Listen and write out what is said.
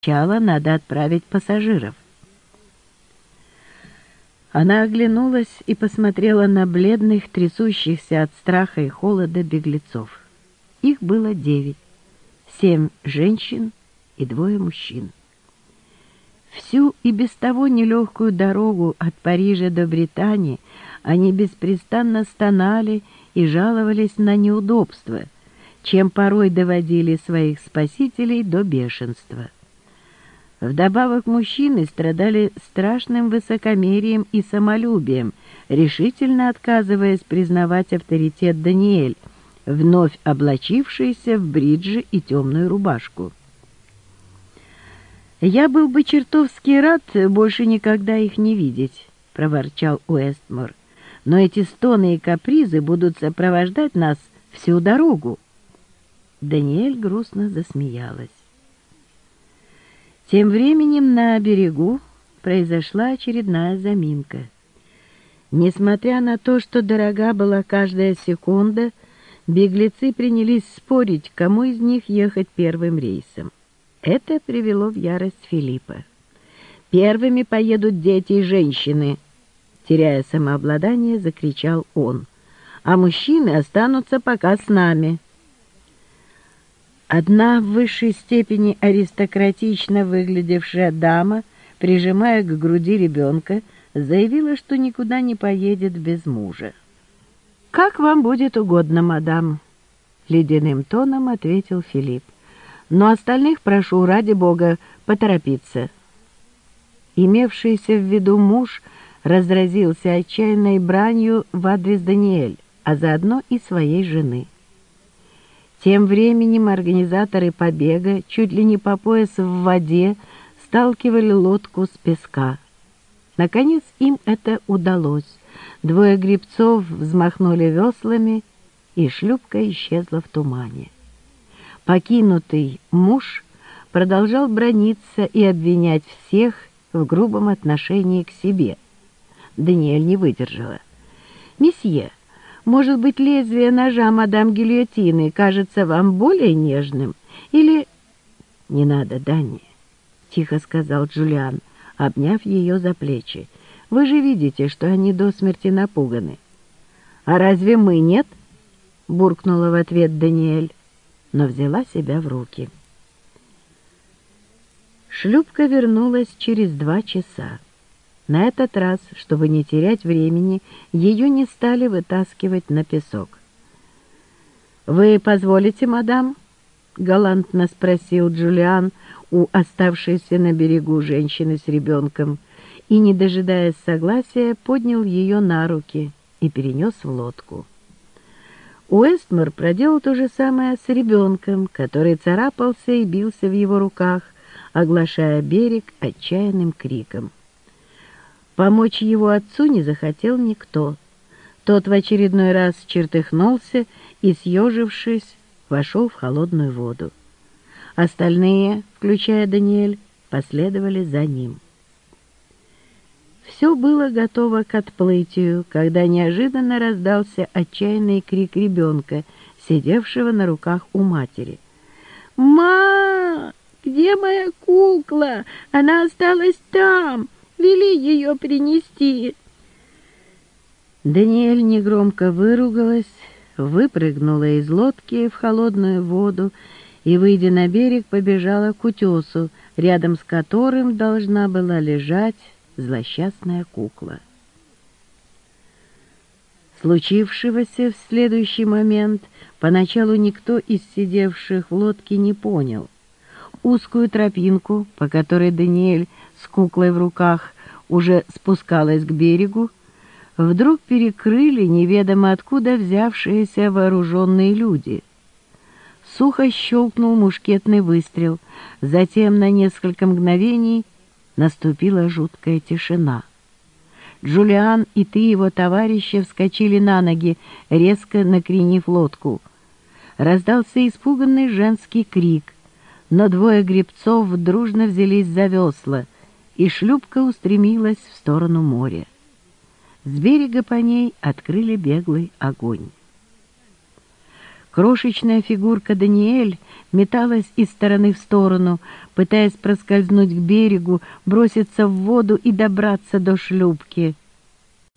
Сначала надо отправить пассажиров. Она оглянулась и посмотрела на бледных, трясущихся от страха и холода беглецов. Их было девять, семь женщин и двое мужчин. Всю и без того нелегкую дорогу от Парижа до Британии они беспрестанно стонали и жаловались на неудобства, чем порой доводили своих спасителей до бешенства. Вдобавок мужчины страдали страшным высокомерием и самолюбием, решительно отказываясь признавать авторитет Даниэль, вновь облачившийся в бриджи и темную рубашку. «Я был бы чертовски рад больше никогда их не видеть», — проворчал Уэстмор. «Но эти стоны и капризы будут сопровождать нас всю дорогу». Даниэль грустно засмеялась. Тем временем на берегу произошла очередная заминка. Несмотря на то, что дорога была каждая секунда, беглецы принялись спорить, кому из них ехать первым рейсом. Это привело в ярость Филиппа. «Первыми поедут дети и женщины!» Теряя самообладание, закричал он. «А мужчины останутся пока с нами!» Одна в высшей степени аристократично выглядевшая дама, прижимая к груди ребенка, заявила, что никуда не поедет без мужа. «Как вам будет угодно, мадам», — ледяным тоном ответил Филипп. «Но остальных прошу, ради бога, поторопиться». Имевшийся в виду муж разразился отчаянной бранью в адрес Даниэль, а заодно и своей жены. Тем временем организаторы побега чуть ли не по пояс в воде сталкивали лодку с песка. Наконец им это удалось. Двое грибцов взмахнули веслами, и шлюпка исчезла в тумане. Покинутый муж продолжал брониться и обвинять всех в грубом отношении к себе. Даниэль не выдержала. «Месье, может быть, лезвие ножа мадам гильотины кажется вам более нежным? Или... — Не надо, Дани, — тихо сказал Джулиан, обняв ее за плечи. — Вы же видите, что они до смерти напуганы. — А разве мы нет? — буркнула в ответ Даниэль, но взяла себя в руки. Шлюпка вернулась через два часа. На этот раз, чтобы не терять времени, ее не стали вытаскивать на песок. «Вы позволите, мадам?» — галантно спросил Джулиан у оставшейся на берегу женщины с ребенком и, не дожидаясь согласия, поднял ее на руки и перенес в лодку. Уэстмор проделал то же самое с ребенком, который царапался и бился в его руках, оглашая берег отчаянным криком. Помочь его отцу не захотел никто. Тот в очередной раз чертыхнулся и, съежившись, вошел в холодную воду. Остальные, включая Даниэль, последовали за ним. Все было готово к отплытию, когда неожиданно раздался отчаянный крик ребенка, сидевшего на руках у матери. «Ма! Где моя кукла? Она осталась там!» Вели ее принести!» Даниэль негромко выругалась, выпрыгнула из лодки в холодную воду и, выйдя на берег, побежала к утесу, рядом с которым должна была лежать злосчастная кукла. Случившегося в следующий момент поначалу никто из сидевших в лодке не понял. Узкую тропинку, по которой Даниэль с куклой в руках уже спускалась к берегу, вдруг перекрыли неведомо откуда взявшиеся вооруженные люди. Сухо щелкнул мушкетный выстрел, затем на несколько мгновений наступила жуткая тишина. Джулиан и ты его товарищи вскочили на ноги, резко накренив лодку. Раздался испуганный женский крик, но двое гребцов дружно взялись за весла — и шлюпка устремилась в сторону моря. С берега по ней открыли беглый огонь. Крошечная фигурка Даниэль металась из стороны в сторону, пытаясь проскользнуть к берегу, броситься в воду и добраться до шлюпки —